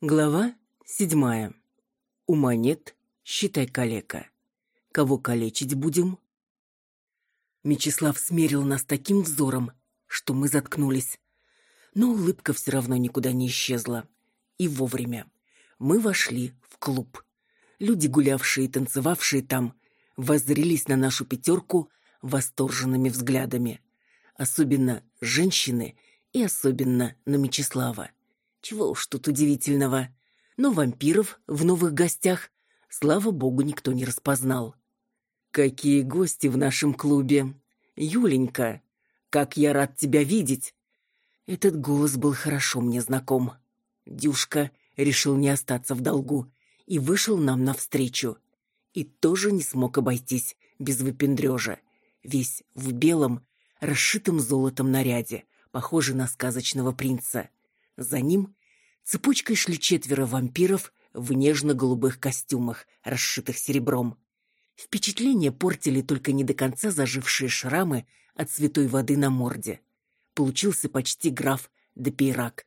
Глава седьмая. У монет считай калека. Кого калечить будем? Мечислав смерил нас таким взором, что мы заткнулись. Но улыбка все равно никуда не исчезла. И вовремя. Мы вошли в клуб. Люди, гулявшие и танцевавшие там, воззрелись на нашу пятерку восторженными взглядами. Особенно женщины и особенно на Мечислава. Чего уж тут удивительного. Но вампиров в новых гостях, слава богу, никто не распознал. «Какие гости в нашем клубе! Юленька, как я рад тебя видеть!» Этот голос был хорошо мне знаком. Дюшка решил не остаться в долгу и вышел нам навстречу. И тоже не смог обойтись без выпендрежа. Весь в белом, расшитом золотом наряде, похожий на сказочного принца. За ним цепочкой шли четверо вампиров в нежно-голубых костюмах, расшитых серебром. Впечатление портили только не до конца зажившие шрамы от святой воды на морде. Получился почти граф де Пейрак.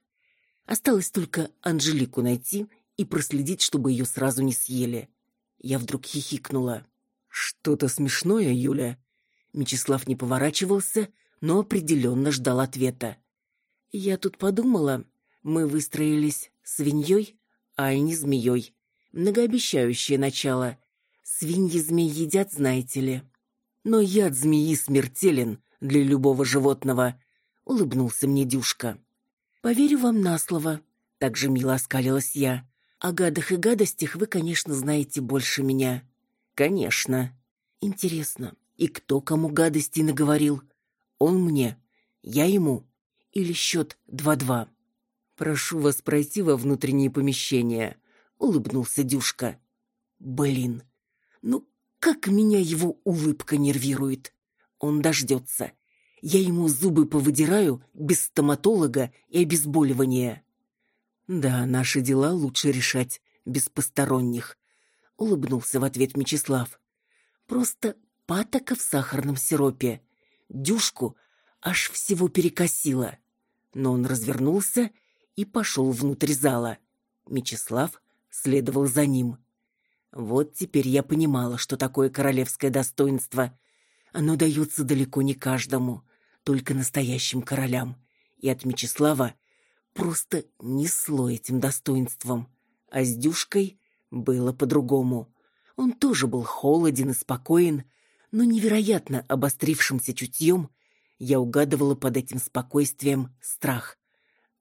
Осталось только Анжелику найти и проследить, чтобы ее сразу не съели. Я вдруг хихикнула. «Что-то смешное, Юля?» Мечислав не поворачивался, но определенно ждал ответа. «Я тут подумала, мы выстроились свиньей, а не змеей. Многообещающее начало. Свиньи змей едят, знаете ли. Но яд змеи смертелен для любого животного, улыбнулся мне Дюшка. Поверю вам на слово, так же мило оскалилась я. О гадах и гадостях вы, конечно, знаете больше меня. Конечно. Интересно, и кто кому гадости наговорил? Он мне, я ему. Или счет два-два? «Прошу вас пройти во внутренние помещения», — улыбнулся Дюшка. «Блин, ну как меня его улыбка нервирует. Он дождется. Я ему зубы повыдираю без стоматолога и обезболивания». «Да, наши дела лучше решать без посторонних», — улыбнулся в ответ Мечислав. «Просто патока в сахарном сиропе. Дюшку аж всего перекосило». Но он развернулся и пошел внутрь зала. Мечислав следовал за ним. Вот теперь я понимала, что такое королевское достоинство. Оно дается далеко не каждому, только настоящим королям. И от Мечислава просто несло этим достоинством. А с Дюшкой было по-другому. Он тоже был холоден и спокоен, но невероятно обострившимся чутьем я угадывала под этим спокойствием страх.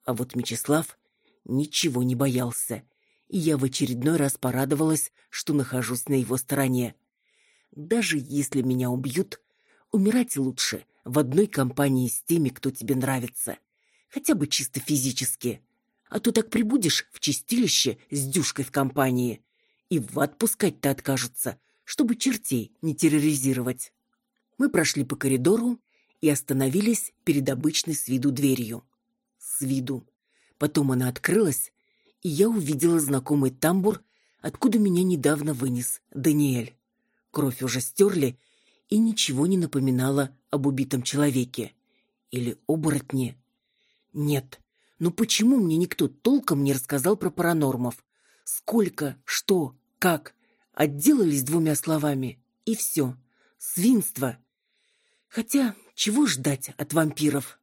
А вот Мечислав ничего не боялся, и я в очередной раз порадовалась, что нахожусь на его стороне. Даже если меня убьют, умирать лучше в одной компании с теми, кто тебе нравится, хотя бы чисто физически. А то так прибудешь в чистилище с дюшкой в компании, и в ад пускать-то откажутся, чтобы чертей не терроризировать. Мы прошли по коридору и остановились перед обычной с виду дверью с виду. Потом она открылась, и я увидела знакомый тамбур, откуда меня недавно вынес Даниэль. Кровь уже стерли, и ничего не напоминало об убитом человеке. Или оборотне. Нет, но почему мне никто толком не рассказал про паранормов? Сколько, что, как? Отделались двумя словами, и все. Свинство. Хотя, чего ждать от вампиров?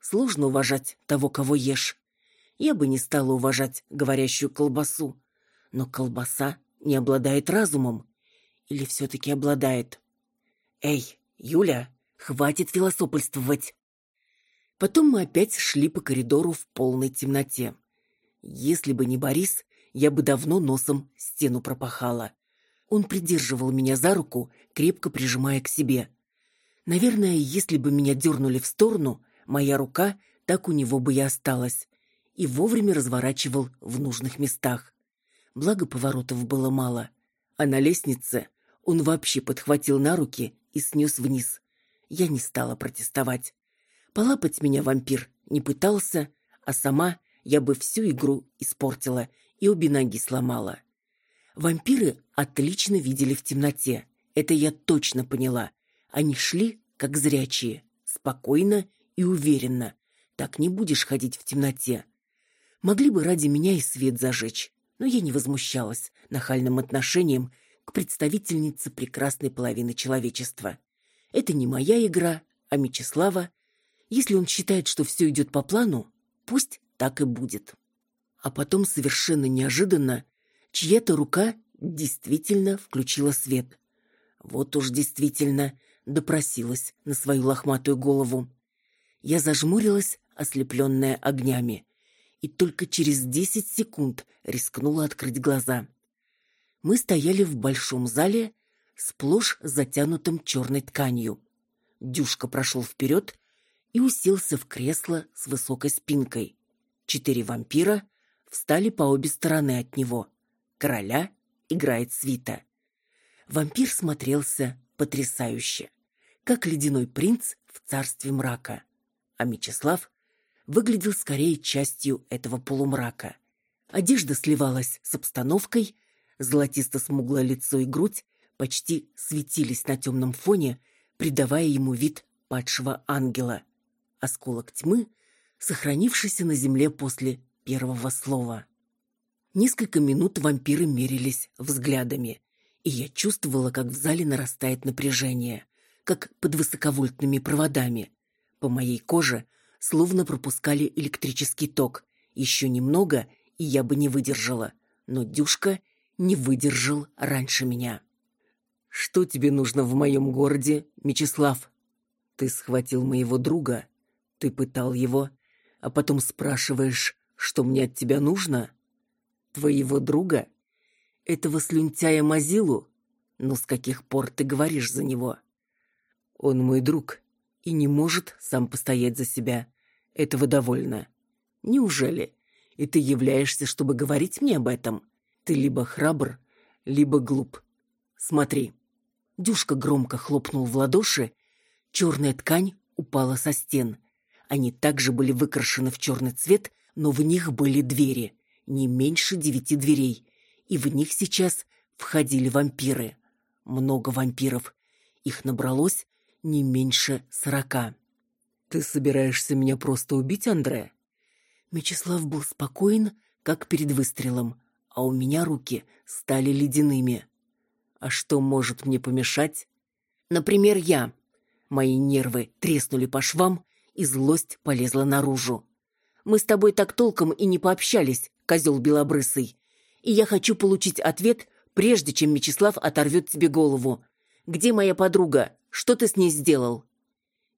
Сложно уважать того, кого ешь. Я бы не стала уважать говорящую колбасу. Но колбаса не обладает разумом. Или все-таки обладает? Эй, Юля, хватит философствовать. Потом мы опять шли по коридору в полной темноте. Если бы не Борис, я бы давно носом стену пропахала. Он придерживал меня за руку, крепко прижимая к себе. Наверное, если бы меня дернули в сторону, Моя рука так у него бы и осталась. И вовремя разворачивал в нужных местах. Благо поворотов было мало. А на лестнице он вообще подхватил на руки и снес вниз. Я не стала протестовать. Полапать меня вампир не пытался, а сама я бы всю игру испортила и обе ноги сломала. Вампиры отлично видели в темноте, Это я точно поняла. Они шли, как зрячие, спокойно и уверенно. Так не будешь ходить в темноте. Могли бы ради меня и свет зажечь, но я не возмущалась нахальным отношением к представительнице прекрасной половины человечества. Это не моя игра, а Мечислава. Если он считает, что все идет по плану, пусть так и будет. А потом совершенно неожиданно чья-то рука действительно включила свет. Вот уж действительно допросилась на свою лохматую голову. Я зажмурилась, ослепленная огнями, и только через десять секунд рискнула открыть глаза. Мы стояли в большом зале, сплошь затянутым черной тканью. Дюшка прошел вперед и уселся в кресло с высокой спинкой. Четыре вампира встали по обе стороны от него. Короля играет свита. Вампир смотрелся потрясающе, как ледяной принц в царстве мрака. А Мечислав выглядел скорее частью этого полумрака. Одежда сливалась с обстановкой, золотисто-смуглое лицо и грудь почти светились на темном фоне, придавая ему вид падшего ангела. Осколок тьмы, сохранившийся на земле после первого слова. Несколько минут вампиры мерились взглядами, и я чувствовала, как в зале нарастает напряжение, как под высоковольтными проводами. По моей коже словно пропускали электрический ток. Еще немного, и я бы не выдержала. Но Дюшка не выдержал раньше меня. «Что тебе нужно в моем городе, Мечислав?» «Ты схватил моего друга, ты пытал его, а потом спрашиваешь, что мне от тебя нужно? Твоего друга? Этого слюнтяя Мазилу? Но с каких пор ты говоришь за него? Он мой друг и не может сам постоять за себя. Этого довольно. Неужели? И ты являешься, чтобы говорить мне об этом? Ты либо храбр, либо глуп. Смотри. Дюшка громко хлопнул в ладоши. Черная ткань упала со стен. Они также были выкрашены в черный цвет, но в них были двери, не меньше девяти дверей, и в них сейчас входили вампиры. Много вампиров. Их набралось не меньше сорока. «Ты собираешься меня просто убить, Андре?» Мечислав был спокоен, как перед выстрелом, а у меня руки стали ледяными. А что может мне помешать? Например, я. Мои нервы треснули по швам, и злость полезла наружу. Мы с тобой так толком и не пообщались, козел белобрысый. И я хочу получить ответ, прежде чем Мечислав оторвет тебе голову. Где моя подруга? Что ты с ней сделал?»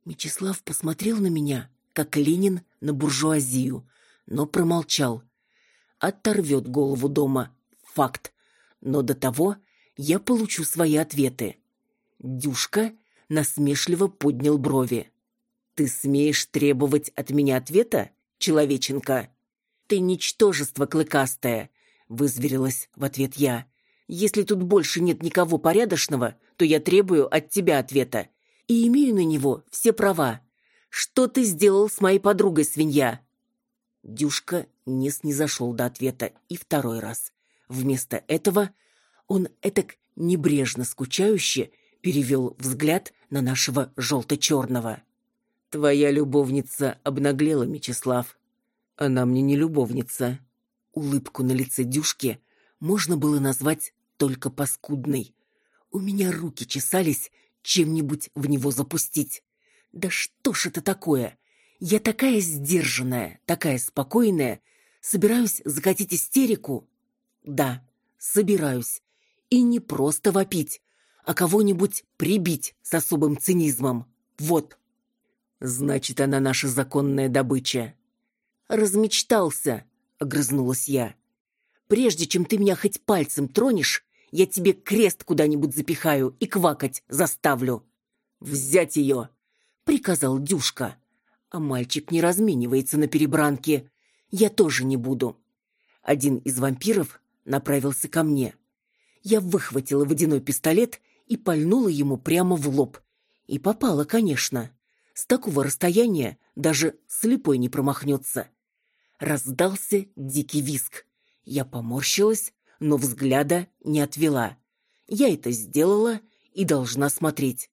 Мечислав посмотрел на меня, как Ленин на буржуазию, но промолчал. Оторвет голову дома. Факт. Но до того я получу свои ответы. Дюшка насмешливо поднял брови. «Ты смеешь требовать от меня ответа, человеченка?» «Ты ничтожество клыкастое», — вызверилась в ответ я. «Если тут больше нет никого порядочного, то я требую от тебя ответа. И имею на него все права. Что ты сделал с моей подругой, свинья?» Дюшка не снизошел до ответа и второй раз. Вместо этого он этак небрежно скучающе перевел взгляд на нашего желто-черного. «Твоя любовница обнаглела, Мечислав. Она мне не любовница». Улыбку на лице Дюшки можно было назвать только паскудной. У меня руки чесались чем-нибудь в него запустить. Да что ж это такое? Я такая сдержанная, такая спокойная, собираюсь закатить истерику. Да, собираюсь. И не просто вопить, а кого-нибудь прибить с особым цинизмом. Вот. Значит, она наша законная добыча. Размечтался, огрызнулась я. Прежде чем ты меня хоть пальцем тронешь, я тебе крест куда-нибудь запихаю и квакать заставлю. Взять ее, приказал Дюшка. А мальчик не разменивается на перебранке. Я тоже не буду. Один из вампиров направился ко мне. Я выхватила водяной пистолет и пальнула ему прямо в лоб. И попала, конечно. С такого расстояния даже слепой не промахнется. Раздался дикий виск. Я поморщилась, но взгляда не отвела. Я это сделала и должна смотреть.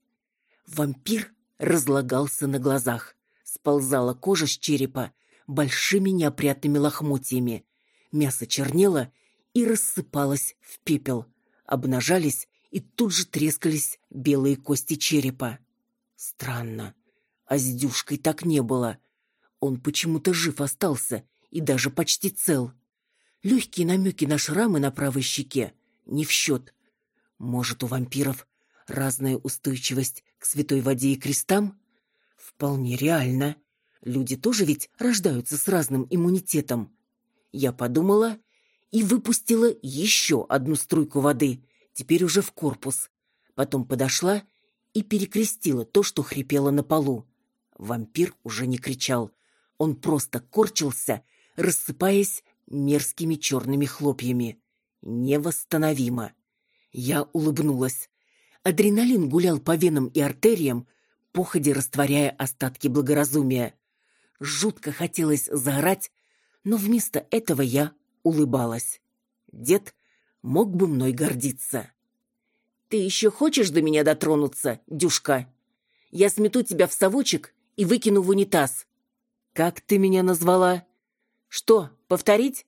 Вампир разлагался на глазах. Сползала кожа с черепа большими неопрятными лохмотьями. Мясо чернело и рассыпалось в пепел. Обнажались и тут же трескались белые кости черепа. Странно. А с Дюшкой так не было. Он почему-то жив остался и даже почти цел. Легкие намеки на шрамы на правой щеке не в счет. Может, у вампиров разная устойчивость к святой воде и крестам? Вполне реально. Люди тоже ведь рождаются с разным иммунитетом. Я подумала и выпустила еще одну струйку воды, теперь уже в корпус. Потом подошла и перекрестила то, что хрипело на полу. Вампир уже не кричал. Он просто корчился, рассыпаясь мерзкими черными хлопьями. Невосстановимо. Я улыбнулась. Адреналин гулял по венам и артериям, походе растворяя остатки благоразумия. Жутко хотелось заорать, но вместо этого я улыбалась. Дед мог бы мной гордиться. «Ты еще хочешь до меня дотронуться, Дюшка? Я смету тебя в совочек и выкину в унитаз». «Как ты меня назвала?» «Что, повторить?»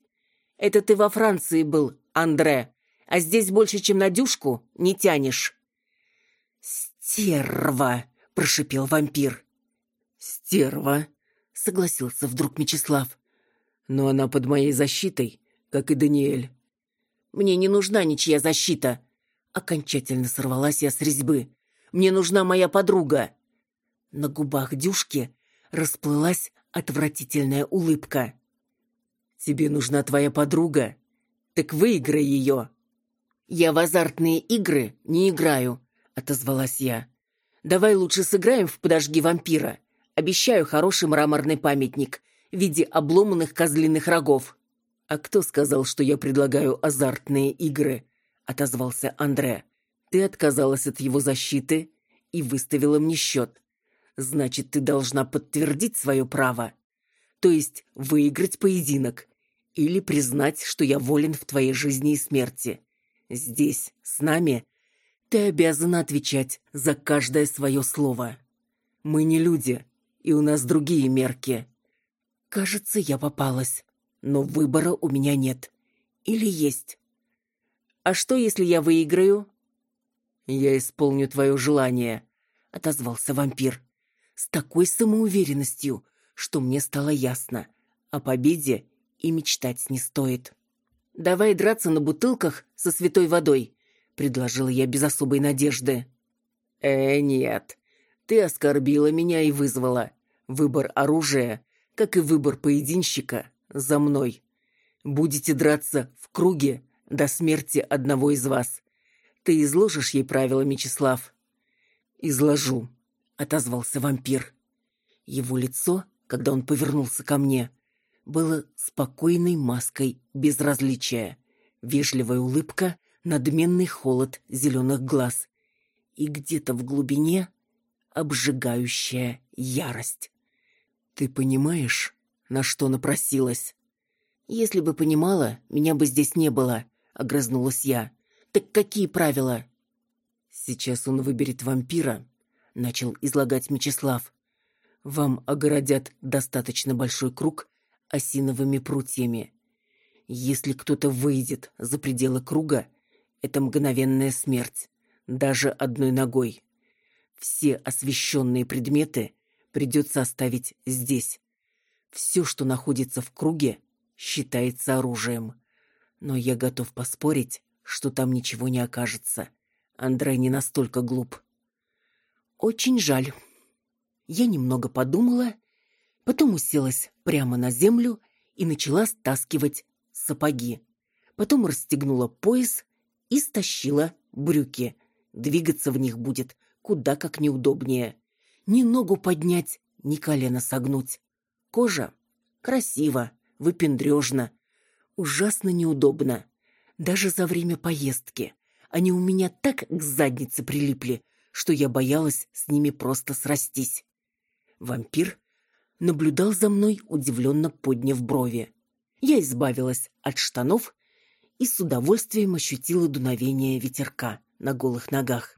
«Это ты во Франции был, Андре, а здесь больше, чем на Дюшку, не тянешь». «Стерва!» — прошипел вампир. «Стерва!» — согласился вдруг Мечислав. «Но она под моей защитой, как и Даниэль». «Мне не нужна ничья защита!» Окончательно сорвалась я с резьбы. «Мне нужна моя подруга!» На губах Дюшки расплылась отвратительная улыбка. «Тебе нужна твоя подруга? Так выиграй ее!» «Я в азартные игры не играю», — отозвалась я. «Давай лучше сыграем в «Подожги вампира». Обещаю хороший мраморный памятник в виде обломанных козлиных рогов». «А кто сказал, что я предлагаю азартные игры?» — отозвался Андре. «Ты отказалась от его защиты и выставила мне счет значит, ты должна подтвердить свое право. То есть выиграть поединок или признать, что я волен в твоей жизни и смерти. Здесь, с нами, ты обязана отвечать за каждое свое слово. Мы не люди, и у нас другие мерки. Кажется, я попалась, но выбора у меня нет. Или есть. А что, если я выиграю? Я исполню твое желание, отозвался вампир с такой самоуверенностью, что мне стало ясно, о победе и мечтать не стоит. «Давай драться на бутылках со святой водой», — предложила я без особой надежды. «Э, нет. Ты оскорбила меня и вызвала. Выбор оружия, как и выбор поединщика, за мной. Будете драться в круге до смерти одного из вас. Ты изложишь ей правила, Мечислав?» «Изложу», — отозвался вампир. Его лицо, когда он повернулся ко мне, было спокойной маской безразличия, вежливая улыбка, надменный холод зеленых глаз и где-то в глубине обжигающая ярость. «Ты понимаешь, на что напросилась?» «Если бы понимала, меня бы здесь не было», — огрызнулась я. «Так какие правила?» «Сейчас он выберет вампира, начал излагать Мечислав. Вам огородят достаточно большой круг осиновыми прутьями. Если кто-то выйдет за пределы круга, это мгновенная смерть, даже одной ногой. Все освещенные предметы придется оставить здесь. Все, что находится в круге, считается оружием. Но я готов поспорить, что там ничего не окажется. Андрей не настолько глуп. Очень жаль. Я немного подумала, потом уселась прямо на землю и начала стаскивать сапоги. Потом расстегнула пояс и стащила брюки. Двигаться в них будет куда как неудобнее. Ни ногу поднять, ни колено согнуть. Кожа красиво, выпендрежно, ужасно неудобно. Даже за время поездки. Они у меня так к заднице прилипли, что я боялась с ними просто срастись. Вампир наблюдал за мной, удивленно подняв брови. Я избавилась от штанов и с удовольствием ощутила дуновение ветерка на голых ногах.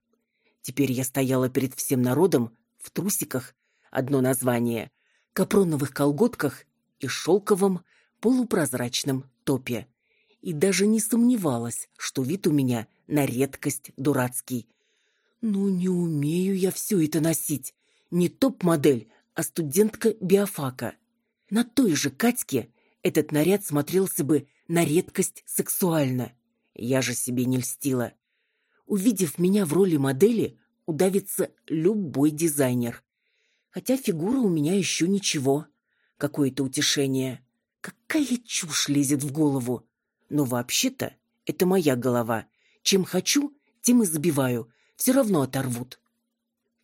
Теперь я стояла перед всем народом в трусиках, одно название, капроновых колготках и шелковом полупрозрачном топе. И даже не сомневалась, что вид у меня на редкость дурацкий. Ну, не умею я все это носить. Не топ-модель, а студентка биофака. На той же Катьке этот наряд смотрелся бы на редкость сексуально. Я же себе не льстила. Увидев меня в роли модели, удавится любой дизайнер. Хотя фигура у меня еще ничего. Какое-то утешение. Какая чушь лезет в голову. Но вообще-то это моя голова. Чем хочу, тем и забиваю. Все равно оторвут.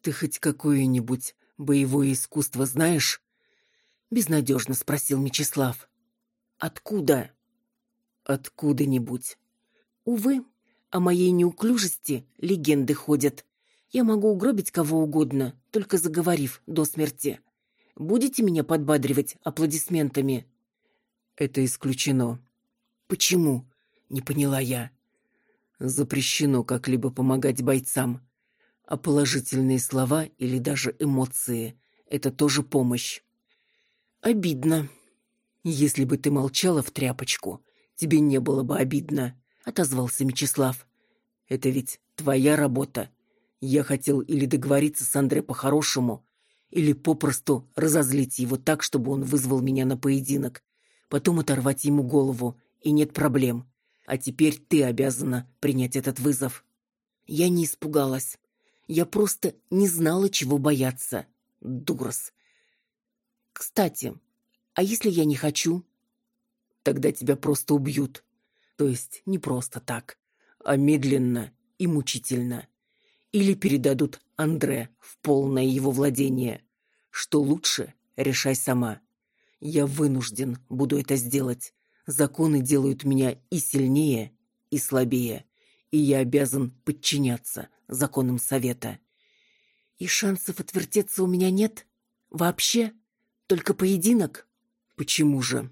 Ты хоть какое-нибудь боевое искусство знаешь? Безнадежно спросил Мечислав. Откуда? Откуда-нибудь. Увы, о моей неуклюжести легенды ходят. Я могу угробить кого угодно, только заговорив до смерти. Будете меня подбадривать аплодисментами? Это исключено. Почему? Не поняла я. Запрещено как-либо помогать бойцам. А положительные слова или даже эмоции – это тоже помощь. Обидно. Если бы ты молчала в тряпочку, тебе не было бы обидно отозвался Мечислав. Это ведь твоя работа. Я хотел или договориться с Андре по-хорошему, или попросту разозлить его так, чтобы он вызвал меня на поединок, потом оторвать ему голову, и нет проблем. А теперь ты обязана принять этот вызов. Я не испугалась. Я просто не знала, чего бояться. Дурос. Кстати, а если я не хочу? Тогда тебя просто убьют. То есть не просто так, а медленно и мучительно. Или передадут Андре в полное его владение. Что лучше, решай сама. Я вынужден буду это сделать. Законы делают меня и сильнее, и слабее, и я обязан подчиняться законам совета. И шансов отвертеться у меня нет? Вообще? Только поединок? Почему же?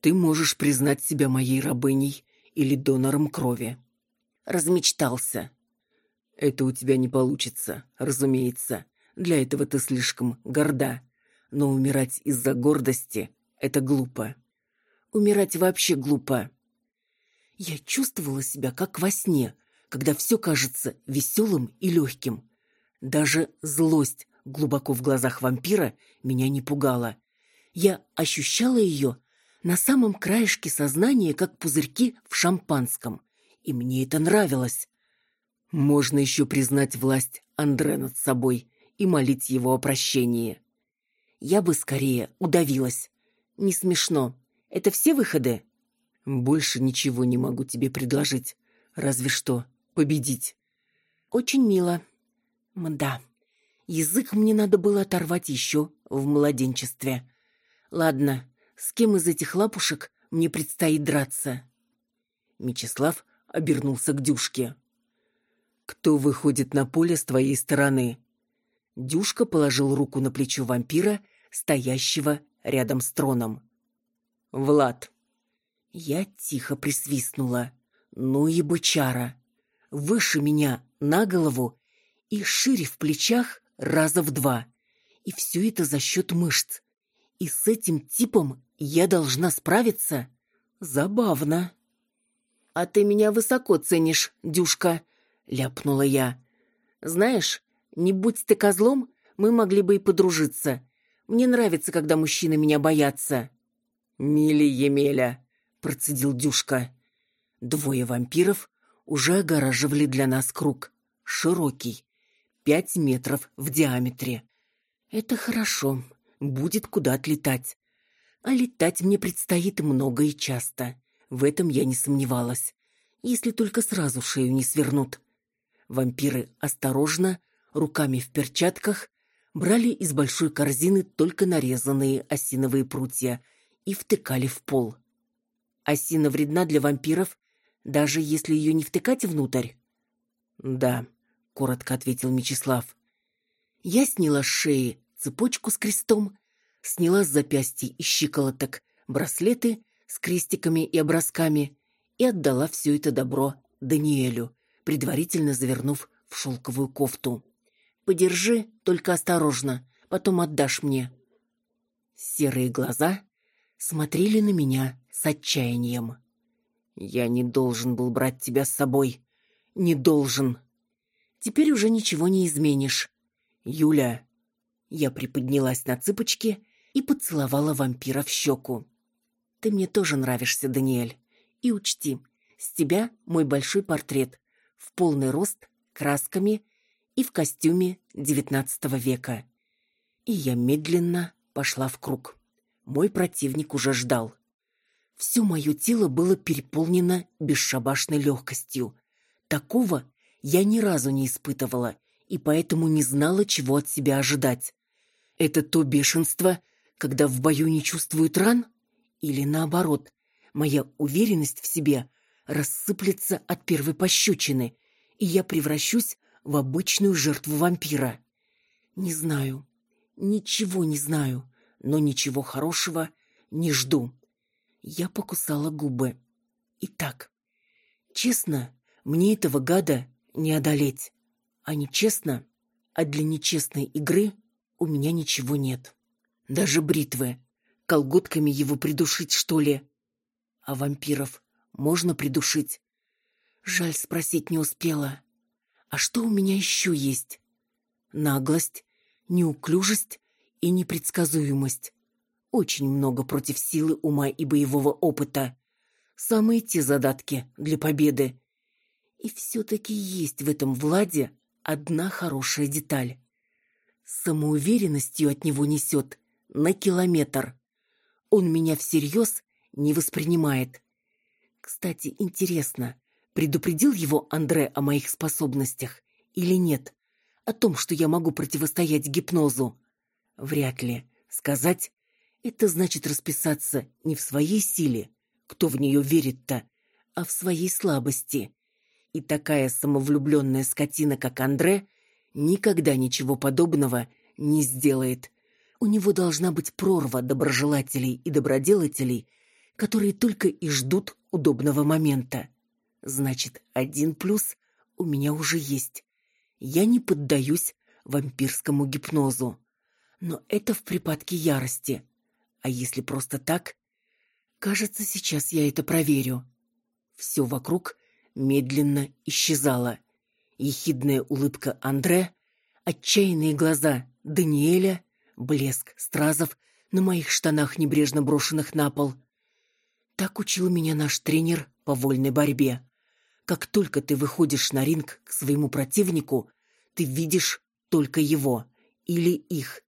Ты можешь признать себя моей рабыней или донором крови. Размечтался. Это у тебя не получится, разумеется. Для этого ты слишком горда. Но умирать из-за гордости — это глупо. Умирать вообще глупо. Я чувствовала себя как во сне, когда все кажется веселым и легким. Даже злость глубоко в глазах вампира меня не пугала. Я ощущала ее на самом краешке сознания, как пузырьки в шампанском. И мне это нравилось. Можно еще признать власть Андре над собой и молить его о прощении. Я бы скорее удавилась. Не смешно. Это все выходы? Больше ничего не могу тебе предложить. Разве что победить. Очень мило. Мда. Язык мне надо было оторвать еще в младенчестве. Ладно, с кем из этих лапушек мне предстоит драться. Мечислав обернулся к Дюшке. Кто выходит на поле с твоей стороны? Дюшка положил руку на плечо вампира, стоящего рядом с троном. Влад. Я тихо присвистнула. Ну и бычара. Выше меня на голову и шире в плечах раза в два. И все это за счет мышц. И с этим типом я должна справиться? Забавно. А ты меня высоко ценишь, Дюшка, ляпнула я. Знаешь, не будь ты козлом, мы могли бы и подружиться. Мне нравится, когда мужчины меня боятся. Мили Емеля, процедил Дюшка. Двое вампиров уже огораживали для нас круг, широкий, пять метров в диаметре. Это хорошо, будет куда отлетать. А летать мне предстоит много и часто. В этом я не сомневалась. Если только сразу шею не свернут. Вампиры осторожно, руками в перчатках, брали из большой корзины только нарезанные осиновые прутья и втыкали в пол. Осина вредна для вампиров, даже если ее не втыкать внутрь. Да, коротко ответил Мечислав. Я сняла с шеи цепочку с крестом сняла с запястья и щиколоток браслеты с крестиками и образками и отдала все это добро Даниэлю, предварительно завернув в шелковую кофту. «Подержи, только осторожно, потом отдашь мне». Серые глаза смотрели на меня с отчаянием. «Я не должен был брать тебя с собой. Не должен. Теперь уже ничего не изменишь. Юля...» Я приподнялась на цыпочки и поцеловала вампира в щеку. «Ты мне тоже нравишься, Даниэль. И учти, с тебя мой большой портрет. В полный рост, красками и в костюме девятнадцатого века». И я медленно пошла в круг. Мой противник уже ждал. Все мое тело было переполнено бесшабашной легкостью. Такого я ни разу не испытывала и поэтому не знала, чего от себя ожидать. Это то бешенство, когда в бою не чувствуют ран? Или наоборот, моя уверенность в себе рассыплется от первой пощечины, и я превращусь в обычную жертву вампира? Не знаю. Ничего не знаю, но ничего хорошего не жду. Я покусала губы. Итак, честно, мне этого гада не одолеть. А нечестно, а для нечестной игры у меня ничего нет. Даже бритвы. Колготками его придушить, что ли? А вампиров можно придушить? Жаль, спросить не успела. А что у меня еще есть? Наглость, неуклюжесть и непредсказуемость. Очень много против силы ума и боевого опыта. Самые те задатки для победы. И все-таки есть в этом Владе одна хорошая деталь самоуверенностью от него несет на километр. Он меня всерьез не воспринимает. Кстати, интересно, предупредил его Андре о моих способностях или нет? О том, что я могу противостоять гипнозу? Вряд ли. Сказать — это значит расписаться не в своей силе, кто в нее верит-то, а в своей слабости. И такая самовлюбленная скотина, как Андре, никогда ничего подобного не сделает. У него должна быть прорва доброжелателей и доброделателей, которые только и ждут удобного момента. Значит, один плюс у меня уже есть. Я не поддаюсь вампирскому гипнозу. Но это в припадке ярости. А если просто так? Кажется, сейчас я это проверю. Все вокруг медленно исчезало ехидная улыбка Андре, отчаянные глаза Даниэля, блеск стразов на моих штанах, небрежно брошенных на пол. Так учил меня наш тренер по вольной борьбе. Как только ты выходишь на ринг к своему противнику, ты видишь только его или их,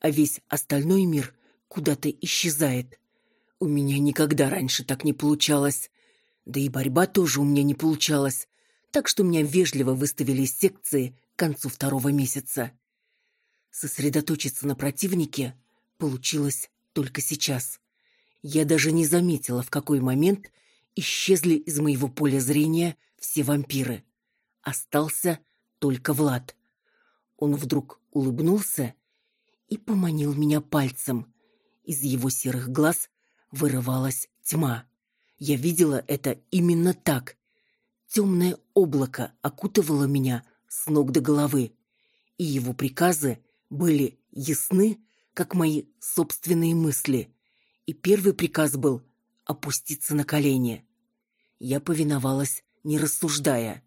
а весь остальной мир куда-то исчезает. У меня никогда раньше так не получалось. Да и борьба тоже у меня не получалась так что меня вежливо выставили из секции к концу второго месяца. Сосредоточиться на противнике получилось только сейчас. Я даже не заметила, в какой момент исчезли из моего поля зрения все вампиры. Остался только Влад. Он вдруг улыбнулся и поманил меня пальцем. Из его серых глаз вырывалась тьма. Я видела это именно так, Темное облако окутывало меня с ног до головы, и его приказы были ясны, как мои собственные мысли. И первый приказ был опуститься на колени. Я повиновалась, не рассуждая.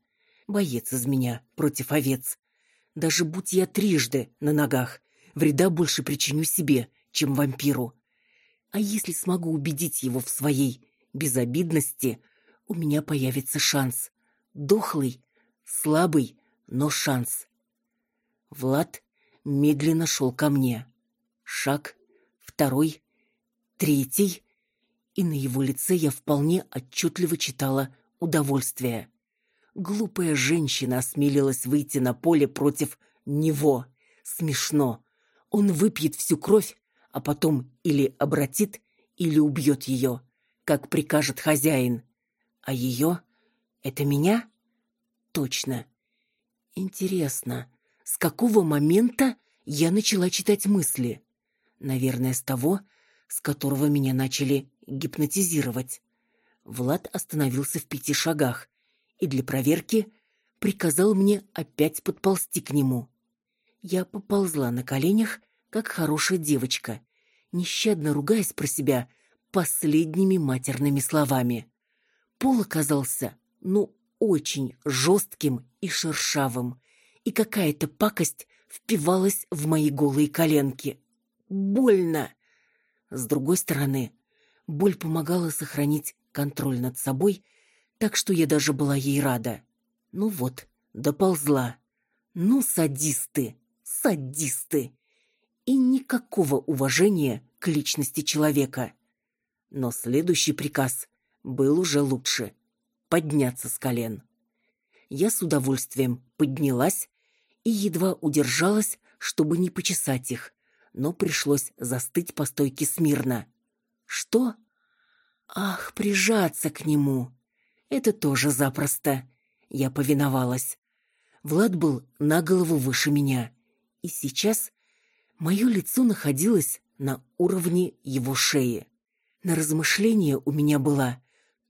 Боец из меня против овец. Даже будь я трижды на ногах, вреда больше причиню себе, чем вампиру. А если смогу убедить его в своей безобидности, у меня появится шанс. Дохлый, слабый, но шанс. Влад медленно шел ко мне. Шаг, второй, третий, и на его лице я вполне отчетливо читала удовольствие. Глупая женщина осмелилась выйти на поле против него. Смешно. Он выпьет всю кровь, а потом или обратит, или убьет ее как прикажет хозяин. А ее — это меня? Точно. Интересно, с какого момента я начала читать мысли? Наверное, с того, с которого меня начали гипнотизировать. Влад остановился в пяти шагах и для проверки приказал мне опять подползти к нему. Я поползла на коленях, как хорошая девочка, нещадно ругаясь про себя последними матерными словами. Пол оказался, ну, очень жестким и шершавым, и какая-то пакость впивалась в мои голые коленки. Больно! С другой стороны, боль помогала сохранить контроль над собой, так что я даже была ей рада. Ну вот, доползла. Ну, садисты, садисты. И никакого уважения к личности человека. Но следующий приказ был уже лучше — подняться с колен. Я с удовольствием поднялась и едва удержалась, чтобы не почесать их, но пришлось застыть по стойке смирно. Что? Ах, прижаться к нему. Это тоже запросто. Я повиновалась. Влад был на голову выше меня, и сейчас мое лицо находилось на уровне его шеи. На размышление у меня была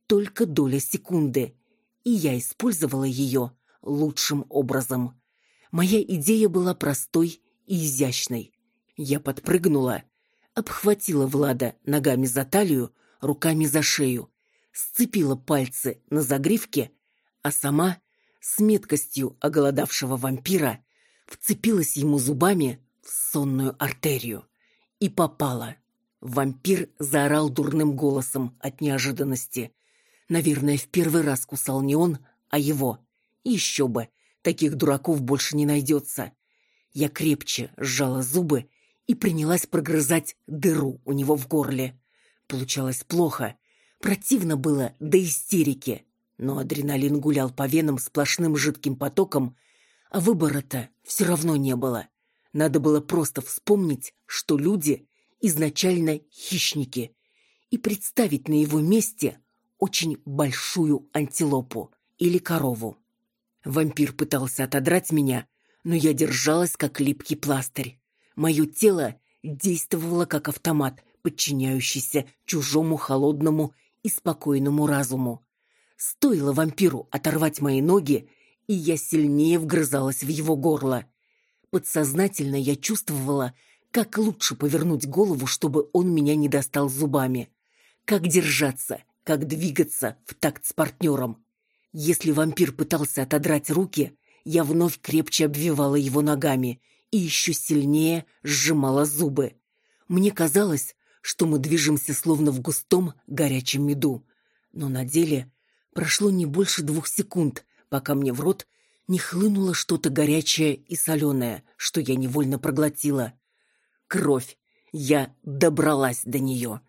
только доля секунды, и я использовала ее лучшим образом. Моя идея была простой и изящной. Я подпрыгнула, обхватила Влада ногами за талию, руками за шею, сцепила пальцы на загривке, а сама с меткостью оголодавшего вампира вцепилась ему зубами в сонную артерию и попала. Вампир заорал дурным голосом от неожиданности. Наверное, в первый раз кусал не он, а его. Еще бы, таких дураков больше не найдется. Я крепче сжала зубы и принялась прогрызать дыру у него в горле. Получалось плохо. Противно было до истерики. Но адреналин гулял по венам сплошным жидким потоком, а выбора-то все равно не было. Надо было просто вспомнить, что люди изначально хищники, и представить на его месте очень большую антилопу или корову. Вампир пытался отодрать меня, но я держалась как липкий пластырь. Мое тело действовало как автомат, подчиняющийся чужому холодному и спокойному разуму. Стоило вампиру оторвать мои ноги, и я сильнее вгрызалась в его горло. Подсознательно я чувствовала, как лучше повернуть голову, чтобы он меня не достал зубами. Как держаться, как двигаться в такт с партнером. Если вампир пытался отодрать руки, я вновь крепче обвивала его ногами и еще сильнее сжимала зубы. Мне казалось, что мы движемся словно в густом горячем меду. Но на деле прошло не больше двух секунд, пока мне в рот не хлынуло что-то горячее и соленое, что я невольно проглотила. Кровь. Я добралась до нее.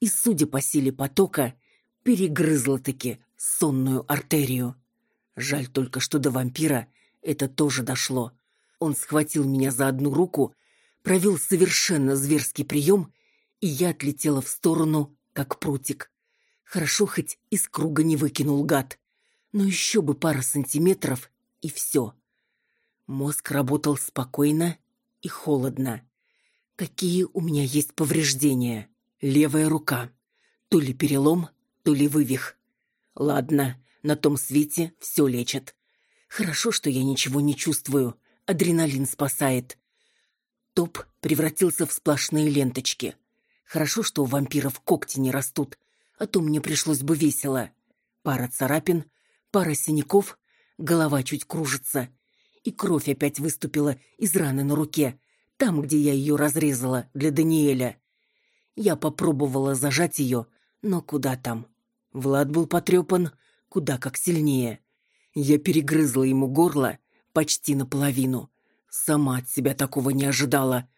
И, судя по силе потока, перегрызла-таки сонную артерию. Жаль только, что до вампира это тоже дошло. Он схватил меня за одну руку, провел совершенно зверский прием, и я отлетела в сторону, как прутик. Хорошо хоть из круга не выкинул гад. Но еще бы пара сантиметров, и все. Мозг работал спокойно и холодно. Какие у меня есть повреждения? Левая рука. То ли перелом, то ли вывих. Ладно, на том свете все лечат. Хорошо, что я ничего не чувствую. Адреналин спасает. Топ превратился в сплошные ленточки. Хорошо, что у вампиров когти не растут, а то мне пришлось бы весело. Пара царапин, пара синяков, голова чуть кружится. И кровь опять выступила из раны на руке, там, где я ее разрезала для Даниэля. Я попробовала зажать ее, но куда там? Влад был потрепан, куда как сильнее. Я перегрызла ему горло почти наполовину. Сама от себя такого не ожидала.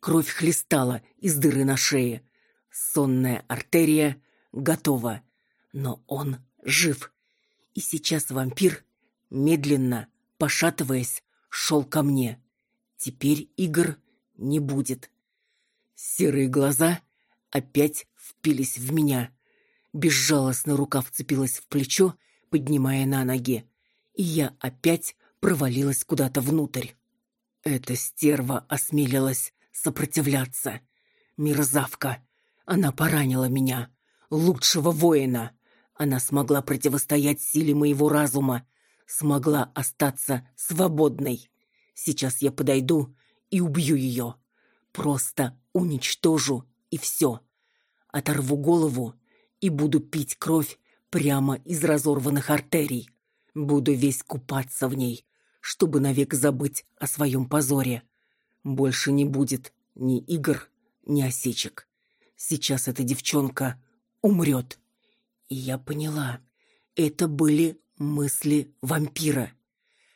Кровь хлестала из дыры на шее. Сонная артерия готова. Но он жив. И сейчас вампир, медленно, пошатываясь, шел ко мне. Теперь игр не будет. Серые глаза опять впились в меня. Безжалостно рука вцепилась в плечо, поднимая на ноги, и я опять провалилась куда-то внутрь. Эта стерва осмелилась сопротивляться. Мерзавка. Она поранила меня, лучшего воина. Она смогла противостоять силе моего разума, смогла остаться свободной. Сейчас я подойду и убью ее. Просто уничтожу и все. Оторву голову и буду пить кровь прямо из разорванных артерий. Буду весь купаться в ней, чтобы навек забыть о своем позоре. Больше не будет ни игр, ни осечек. Сейчас эта девчонка умрет. И я поняла, это были мысли вампира.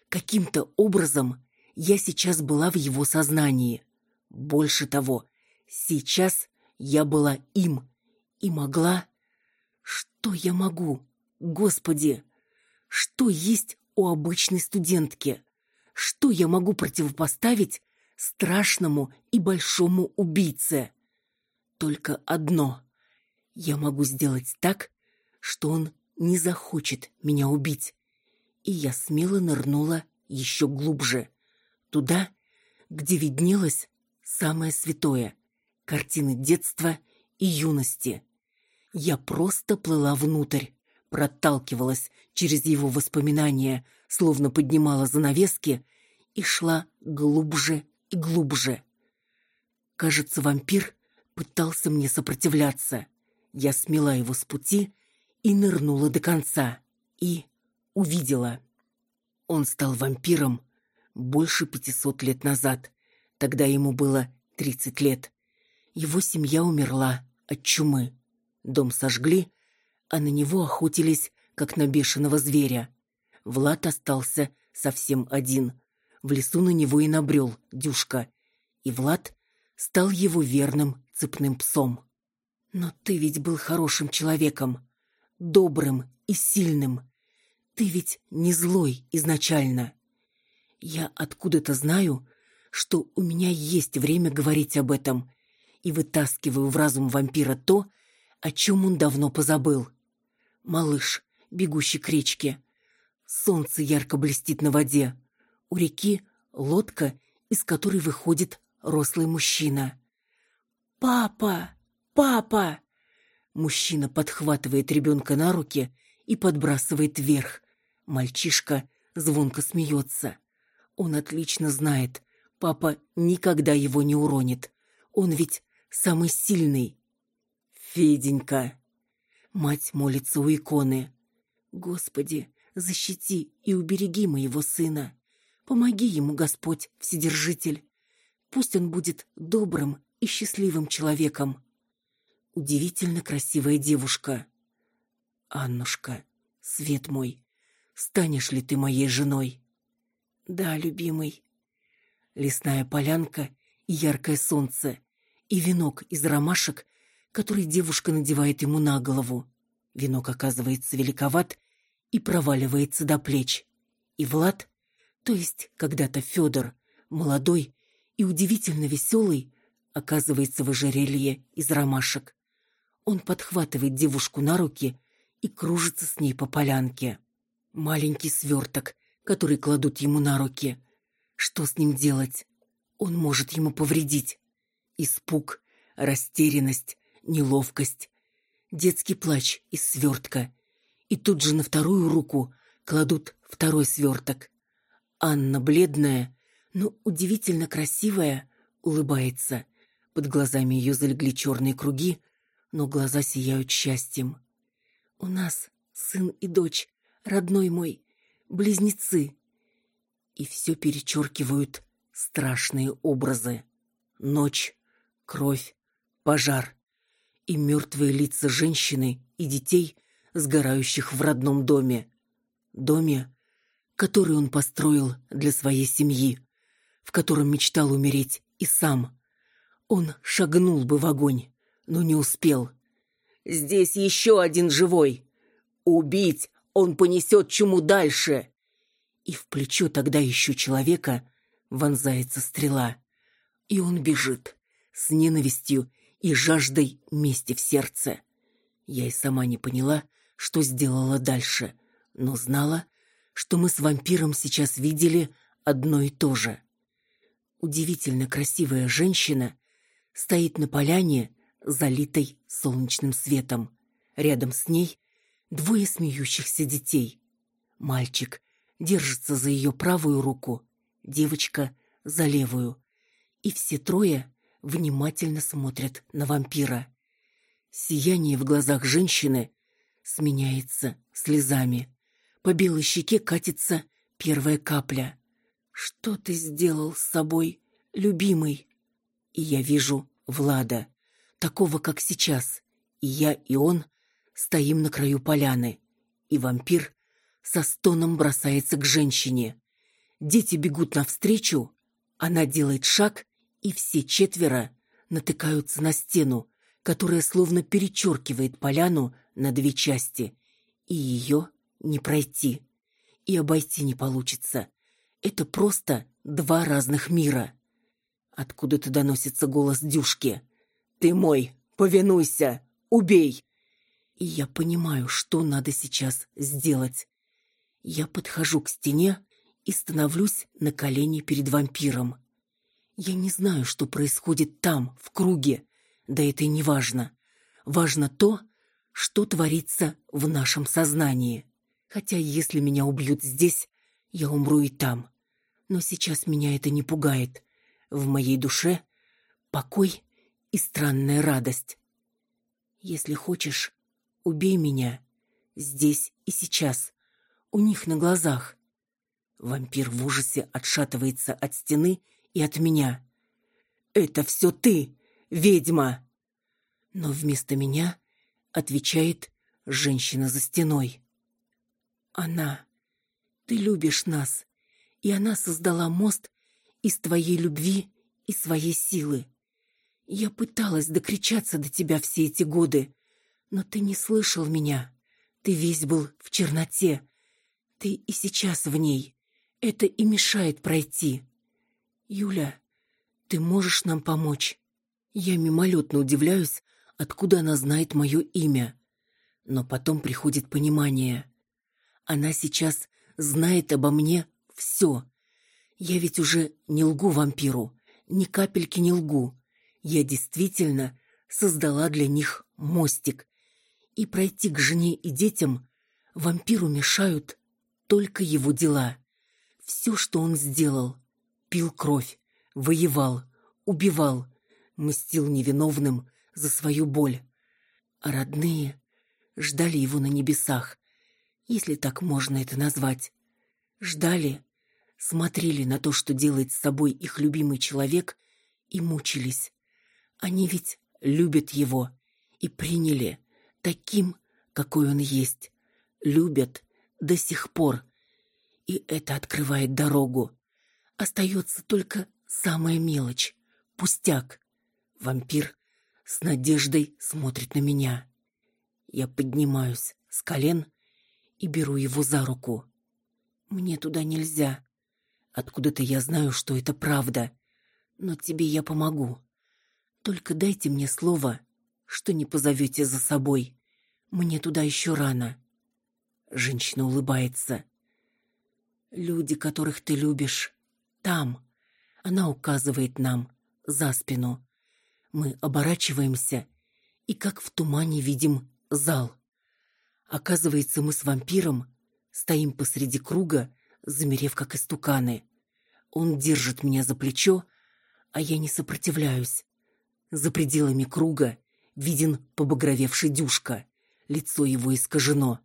Каким-то образом я сейчас была в его сознании. Больше того, сейчас я была им и могла... Что я могу? Господи! Что есть у обычной студентки? Что я могу противопоставить страшному и большому убийце? Только одно. Я могу сделать так, что он не захочет меня убить. И я смело нырнула еще глубже. Туда, где виднелось самое святое — картины детства и юности. Я просто плыла внутрь, проталкивалась через его воспоминания, словно поднимала занавески и шла глубже и глубже. Кажется, вампир пытался мне сопротивляться. Я смела его с пути и нырнула до конца. И увидела. Он стал вампиром больше пятисот лет назад. Тогда ему было тридцать лет. Его семья умерла от чумы. Дом сожгли, а на него охотились, как на бешеного зверя. Влад остался совсем один. В лесу на него и набрел Дюшка. И Влад стал его верным цепным псом. Но ты ведь был хорошим человеком добрым и сильным. Ты ведь не злой изначально. Я откуда-то знаю, что у меня есть время говорить об этом, и вытаскиваю в разум вампира то, о чем он давно позабыл. Малыш, бегущий к речке. Солнце ярко блестит на воде. У реки лодка, из которой выходит рослый мужчина. «Папа! Папа!» Мужчина подхватывает ребенка на руки и подбрасывает вверх. Мальчишка звонко смеется. Он отлично знает, папа никогда его не уронит. Он ведь самый сильный. Феденька. Мать молится у иконы. Господи, защити и убереги моего сына. Помоги ему, Господь, Вседержитель. Пусть он будет добрым и счастливым человеком удивительно красивая девушка. Аннушка, свет мой, станешь ли ты моей женой? Да, любимый. Лесная полянка и яркое солнце, и венок из ромашек, который девушка надевает ему на голову. Венок оказывается великоват и проваливается до плеч. И Влад, то есть когда-то Федор, молодой и удивительно веселый, оказывается в ожерелье из ромашек. Он подхватывает девушку на руки и кружится с ней по полянке. Маленький сверток, который кладут ему на руки. Что с ним делать? Он может ему повредить. Испуг, растерянность, неловкость. Детский плач из свертка. И тут же на вторую руку кладут второй сверток. Анна, бледная, но удивительно красивая, улыбается. Под глазами ее залегли черные круги, но глаза сияют счастьем. У нас сын и дочь, родной мой, близнецы. И все перечеркивают страшные образы. Ночь, кровь, пожар и мертвые лица женщины и детей, сгорающих в родном доме. Доме, который он построил для своей семьи, в котором мечтал умереть и сам. Он шагнул бы в огонь, но не успел. Здесь еще один живой. Убить он понесет чуму дальше. И в плечо тогда еще человека вонзается стрела. И он бежит с ненавистью и жаждой мести в сердце. Я и сама не поняла, что сделала дальше, но знала, что мы с вампиром сейчас видели одно и то же. Удивительно красивая женщина стоит на поляне залитой солнечным светом. Рядом с ней двое смеющихся детей. Мальчик держится за ее правую руку, девочка — за левую. И все трое внимательно смотрят на вампира. Сияние в глазах женщины сменяется слезами. По белой щеке катится первая капля. «Что ты сделал с собой, любимый?» И я вижу Влада, такого, как сейчас. И я, и он стоим на краю поляны. И вампир со стоном бросается к женщине. Дети бегут навстречу, она делает шаг, и все четверо натыкаются на стену, которая словно перечеркивает поляну на две части, и ее не пройти, и обойти не получится. Это просто два разных мира. Откуда-то доносится голос Дюшки. «Ты мой, повинуйся, убей!» И я понимаю, что надо сейчас сделать. Я подхожу к стене и становлюсь на колени перед вампиром. Я не знаю, что происходит там, в круге, да это и не важно. Важно то, что творится в нашем сознании. Хотя если меня убьют здесь, я умру и там. Но сейчас меня это не пугает. В моей душе покой и странная радость. Если хочешь, убей меня здесь и сейчас, у них на глазах. Вампир в ужасе отшатывается от стены и от меня. «Это все ты, ведьма!» Но вместо меня отвечает женщина за стеной. «Она. Ты любишь нас, и она создала мост из твоей любви и своей силы. Я пыталась докричаться до тебя все эти годы, но ты не слышал меня. Ты весь был в черноте. Ты и сейчас в ней. Это и мешает пройти. Юля, ты можешь нам помочь? Я мимолетно удивляюсь, откуда она знает мое имя. Но потом приходит понимание. Она сейчас знает обо мне все. Я ведь уже не лгу вампиру, ни капельки не лгу. Я действительно создала для них мостик. И пройти к жене и детям вампиру мешают только его дела. Все, что он сделал. Пил кровь, воевал, убивал, мстил невиновным за свою боль. А родные ждали его на небесах, если так можно это назвать. Ждали, смотрели на то, что делает с собой их любимый человек, и мучились. Они ведь любят его и приняли таким, какой он есть. Любят до сих пор. И это открывает дорогу. Остается только Самая мелочь, пустяк. Вампир с надеждой смотрит на меня. Я поднимаюсь с колен и беру его за руку. Мне туда нельзя. Откуда-то я знаю, что это правда. Но тебе я помогу. Только дайте мне слово, что не позовете за собой. Мне туда еще рано. Женщина улыбается. Люди, которых ты любишь, там. Она указывает нам за спину. Мы оборачиваемся и как в тумане видим зал. Оказывается, мы с вампиром стоим посреди круга, замерев как истуканы. Он держит меня за плечо, а я не сопротивляюсь. За пределами круга виден побагровевший дюшка. Лицо его искажено.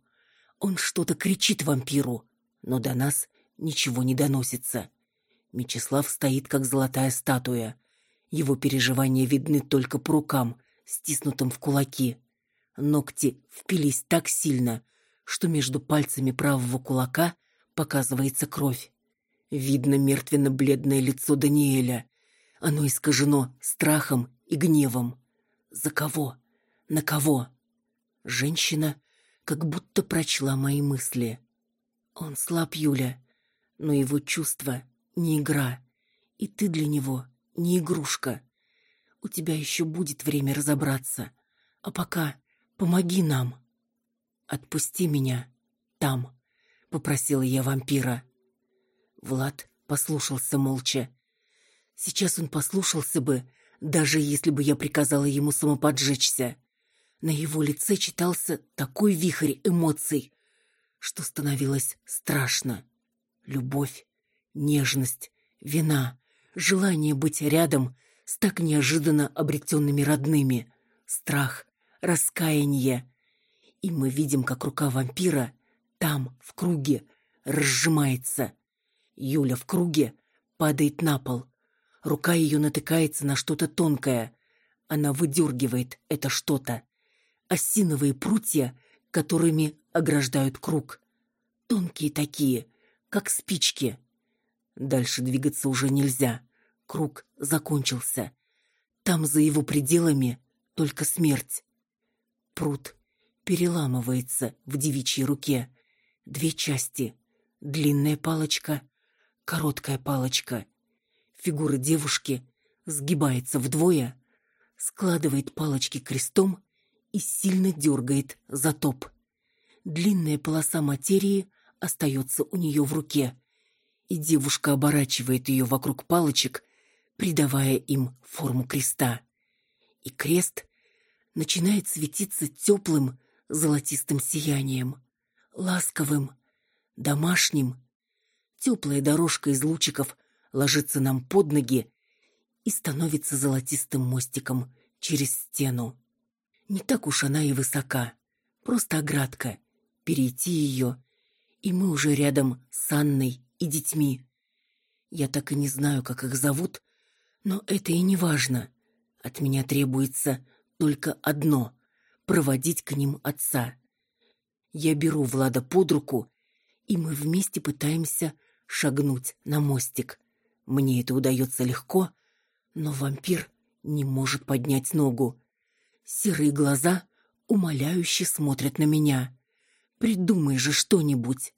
Он что-то кричит вампиру, но до нас ничего не доносится. Мечислав стоит как золотая статуя. Его переживания видны только по рукам, стиснутым в кулаки. Ногти впились так сильно, что между пальцами правого кулака показывается кровь. Видно мертвенно-бледное лицо Даниэля. Оно искажено страхом и гневом. За кого? На кого? Женщина как будто прочла мои мысли. Он слаб, Юля, но его чувства не игра, и ты для него не игрушка. У тебя еще будет время разобраться. А пока помоги нам. Отпусти меня там, попросила я вампира. Влад послушался молча. Сейчас он послушался бы, даже если бы я приказала ему самоподжечься. На его лице читался такой вихрь эмоций, что становилось страшно. любовь, нежность, вина, желание быть рядом с так неожиданно обретенными родными, страх, раскаяние. И мы видим, как рука вампира там, в круге, разжимается. Юля в круге падает на пол. Рука ее натыкается на что-то тонкое. Она выдергивает это что-то. Осиновые прутья, которыми ограждают круг. Тонкие такие, как спички. Дальше двигаться уже нельзя. Круг закончился. Там за его пределами только смерть. Прут переламывается в девичьей руке. Две части. Длинная палочка, короткая палочка. Фигура девушки сгибается вдвое, складывает палочки крестом и сильно дергает за топ. Длинная полоса материи остается у нее в руке, и девушка оборачивает ее вокруг палочек, придавая им форму креста. И крест начинает светиться теплым золотистым сиянием, ласковым, домашним. Теплая дорожка из лучиков ложится нам под ноги и становится золотистым мостиком через стену. Не так уж она и высока, просто оградка. Перейти ее, и мы уже рядом с Анной и детьми. Я так и не знаю, как их зовут, но это и не важно. От меня требуется только одно — проводить к ним отца. Я беру Влада под руку, и мы вместе пытаемся шагнуть на мостик. Мне это удается легко, но вампир не может поднять ногу. Серые глаза умоляюще смотрят на меня. Придумай же что-нибудь.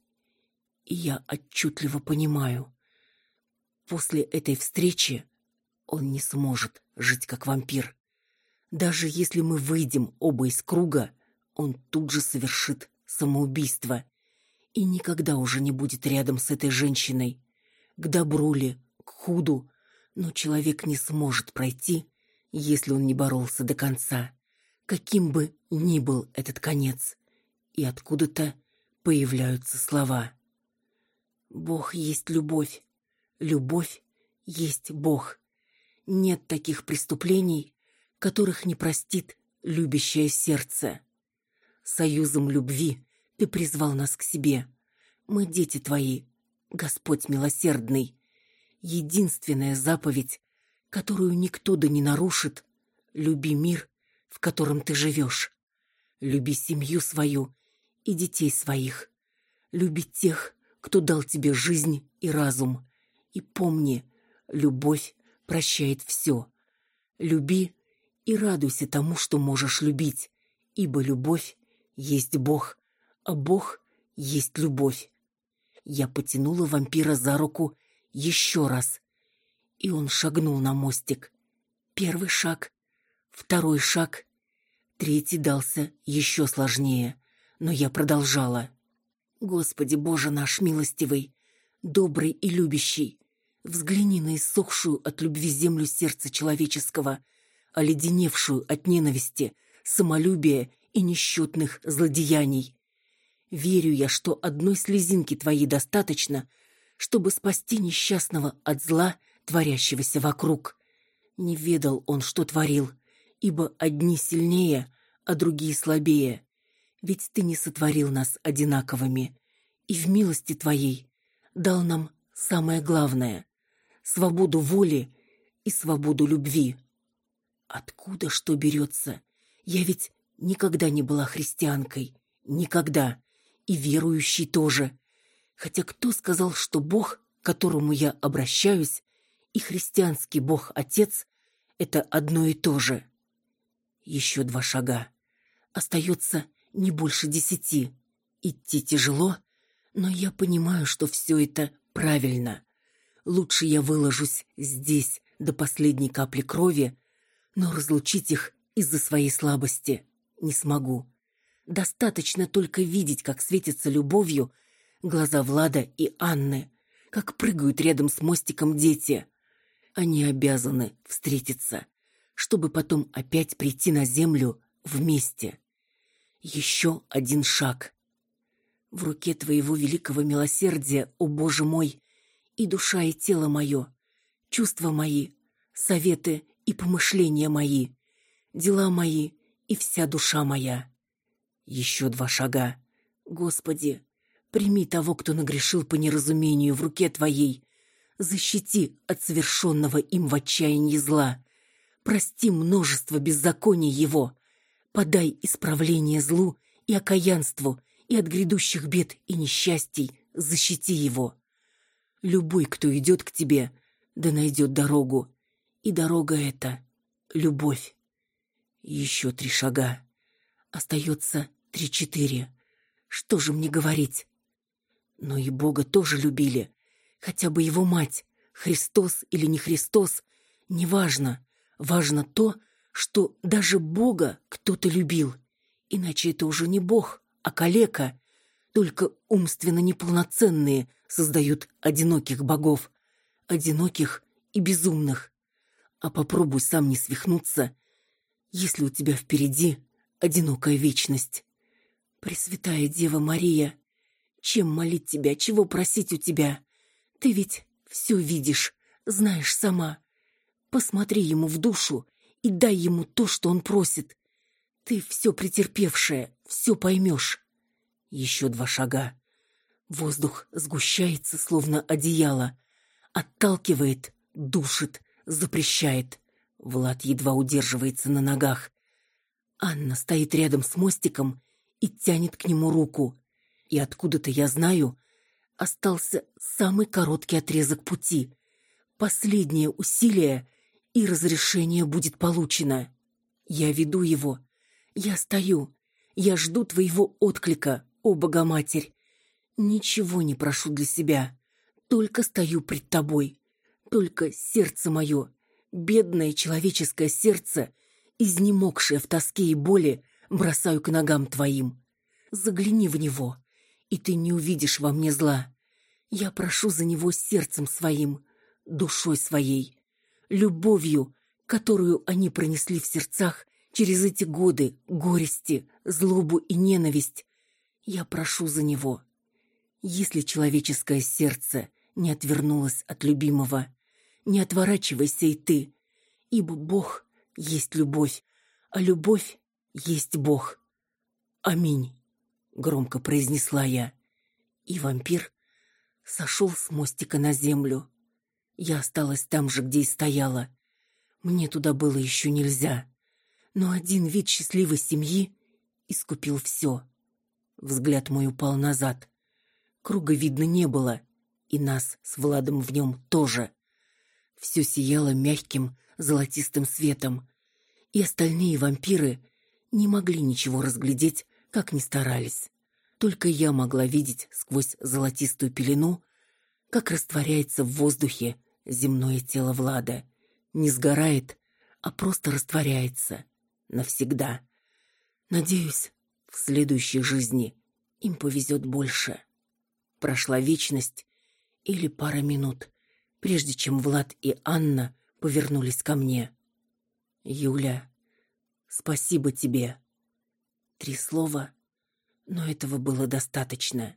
И я отчетливо понимаю. После этой встречи он не сможет жить как вампир. Даже если мы выйдем оба из круга, он тут же совершит самоубийство и никогда уже не будет рядом с этой женщиной. К добру ли, к худу, но человек не сможет пройти, если он не боролся до конца, каким бы ни был этот конец и откуда-то появляются слова. Бог есть любовь. Любовь есть Бог. Нет таких преступлений, которых не простит любящее сердце. Союзом любви ты призвал нас к себе. Мы дети твои, Господь милосердный. Единственная заповедь, которую никто да не нарушит, люби мир, в котором ты живешь. Люби семью свою и детей своих. Люби тех, кто дал тебе жизнь и разум. И помни, любовь прощает все. Люби и радуйся тому, что можешь любить, ибо любовь есть Бог, а Бог есть любовь. Я потянула вампира за руку еще раз, и он шагнул на мостик. Первый шаг, второй шаг, третий дался еще сложнее но я продолжала. Господи Боже наш милостивый, добрый и любящий, взгляни на иссохшую от любви землю сердца человеческого, оледеневшую от ненависти, самолюбия и несчетных злодеяний. Верю я, что одной слезинки твоей достаточно, чтобы спасти несчастного от зла, творящегося вокруг. Не ведал он, что творил, ибо одни сильнее, а другие слабее ведь ты не сотворил нас одинаковыми, и в милости твоей дал нам самое главное — свободу воли и свободу любви. Откуда что берется? Я ведь никогда не была христианкой, никогда, и верующей тоже. Хотя кто сказал, что Бог, к которому я обращаюсь, и христианский Бог-Отец — это одно и то же? Еще два шага. Остается не больше десяти. Идти тяжело, но я понимаю, что все это правильно. Лучше я выложусь здесь до последней капли крови, но разлучить их из-за своей слабости не смогу. Достаточно только видеть, как светятся любовью глаза Влада и Анны, как прыгают рядом с мостиком дети. Они обязаны встретиться, чтобы потом опять прийти на землю вместе. Еще один шаг. В руке твоего великого милосердия, о Боже мой, и душа, и тело мое, чувства мои, советы и помышления мои, дела мои и вся душа моя. Еще два шага. Господи, прими того, кто нагрешил по неразумению в руке Твоей. Защити от совершенного им в отчаянии зла. Прости множество беззаконий его. Подай исправление злу и окаянству, и от грядущих бед и несчастий защити его. Любой, кто идет к тебе, да найдет дорогу. И дорога эта — любовь. Еще три шага. Остается три-четыре. Что же мне говорить? Но и Бога тоже любили. Хотя бы его мать, Христос или не Христос, неважно. Важно то, что даже Бога кто-то любил. Иначе это уже не Бог, а калека. Только умственно неполноценные создают одиноких богов. Одиноких и безумных. А попробуй сам не свихнуться, если у тебя впереди одинокая вечность. Пресвятая Дева Мария, чем молить тебя, чего просить у тебя? Ты ведь все видишь, знаешь сама. Посмотри ему в душу и дай ему то, что он просит. Ты все претерпевшее, все поймешь. Еще два шага. Воздух сгущается, словно одеяло. Отталкивает, душит, запрещает. Влад едва удерживается на ногах. Анна стоит рядом с мостиком и тянет к нему руку. И откуда-то я знаю, остался самый короткий отрезок пути. Последнее усилие, и разрешение будет получено. Я веду его. Я стою. Я жду твоего отклика, о Богоматерь. Ничего не прошу для себя. Только стою пред тобой. Только сердце мое, бедное человеческое сердце, изнемогшее в тоске и боли, бросаю к ногам твоим. Загляни в него, и ты не увидишь во мне зла. Я прошу за него сердцем своим, душой своей, любовью, которую они пронесли в сердцах через эти годы горести, злобу и ненависть. Я прошу за него. Если человеческое сердце не отвернулось от любимого, не отворачивайся и ты, ибо Бог есть любовь, а любовь есть Бог. Аминь, громко произнесла я. И вампир сошел с мостика на землю. Я осталась там же, где и стояла. Мне туда было еще нельзя. Но один вид счастливой семьи искупил все. Взгляд мой упал назад. Круга видно не было, и нас с Владом в нем тоже. Все сияло мягким золотистым светом, и остальные вампиры не могли ничего разглядеть, как ни старались. Только я могла видеть сквозь золотистую пелену, как растворяется в воздухе земное тело Влада. Не сгорает, а просто растворяется навсегда. Надеюсь, в следующей жизни им повезет больше. Прошла вечность или пара минут, прежде чем Влад и Анна повернулись ко мне. Юля, спасибо тебе. Три слова, но этого было достаточно.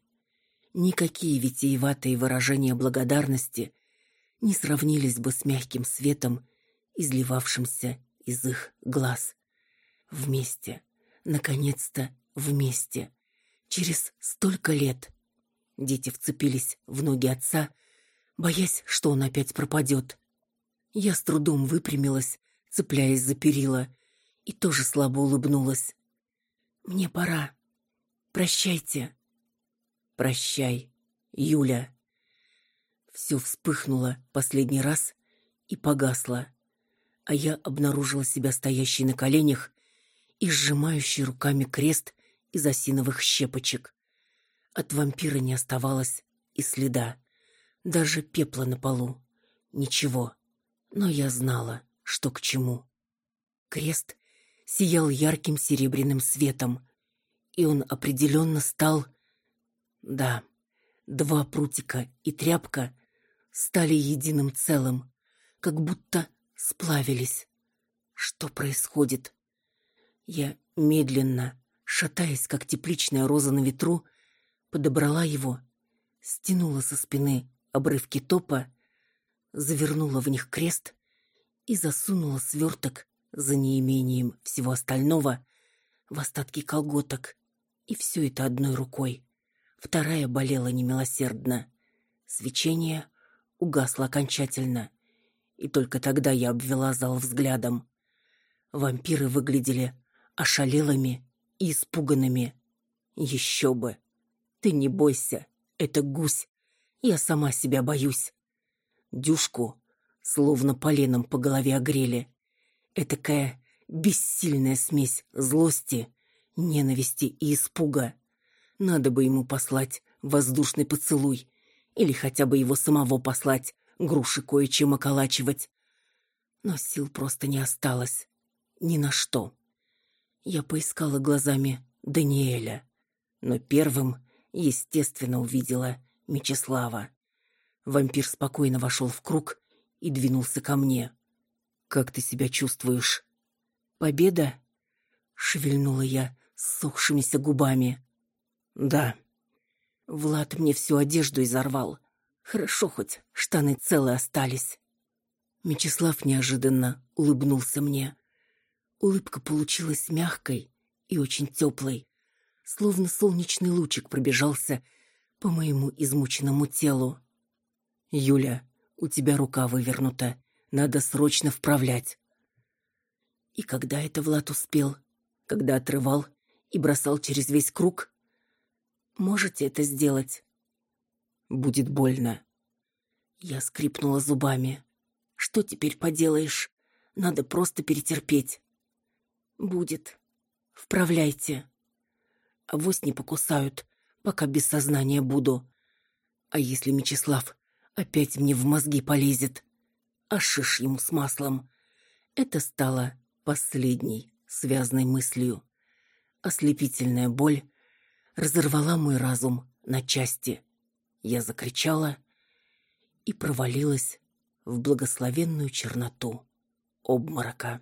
Никакие витиеватые выражения благодарности не сравнились бы с мягким светом, изливавшимся из их глаз. Вместе, наконец-то, вместе. Через столько лет дети вцепились в ноги отца, боясь, что он опять пропадет. Я с трудом выпрямилась, цепляясь за перила, и тоже слабо улыбнулась. Мне пора. Прощайте. Прощай, Юля. Все вспыхнуло последний раз и погасло, а я обнаружила себя стоящей на коленях и сжимающей руками крест из осиновых щепочек. От вампира не оставалось и следа, даже пепла на полу. Ничего но я знала, что к чему. Крест сиял ярким серебряным светом, и он определенно стал... Да, два прутика и тряпка стали единым целым, как будто сплавились. Что происходит? Я медленно, шатаясь, как тепличная роза на ветру, подобрала его, стянула со спины обрывки топа, завернула в них крест и засунула сверток за неимением всего остального в остатки колготок. И все это одной рукой. Вторая болела немилосердно. Свечение угасло окончательно. И только тогда я обвела зал взглядом. Вампиры выглядели ошалелыми и испуганными. Еще бы. Ты не бойся, это гусь. Я сама себя боюсь. Дюшку словно поленом по голове огрели. Этакая бессильная смесь злости, ненависти и испуга. Надо бы ему послать воздушный поцелуй или хотя бы его самого послать, груши кое-чем околачивать. Но сил просто не осталось. Ни на что. Я поискала глазами Даниэля, но первым, естественно, увидела Мечислава. Вампир спокойно вошел в круг и двинулся ко мне. «Как ты себя чувствуешь?» «Победа?» — шевельнула я ссохшимися губами. «Да». Влад мне всю одежду изорвал. Хорошо хоть штаны целые остались. Мечислав неожиданно улыбнулся мне. Улыбка получилась мягкой и очень теплой, словно солнечный лучик пробежался по моему измученному телу. «Юля, у тебя рука вывернута. Надо срочно вправлять». И когда это Влад успел? Когда отрывал и бросал через весь круг? Можете это сделать? Будет больно. Я скрипнула зубами. Что теперь поделаешь? Надо просто перетерпеть. Будет. Вправляйте. Авось не покусают, пока без сознания буду. А если Мечислав опять мне в мозги полезет? А ему с маслом. Это стало последней связной мыслью. Ослепительная боль разорвала мой разум на части. Я закричала и провалилась в благословенную черноту обморока.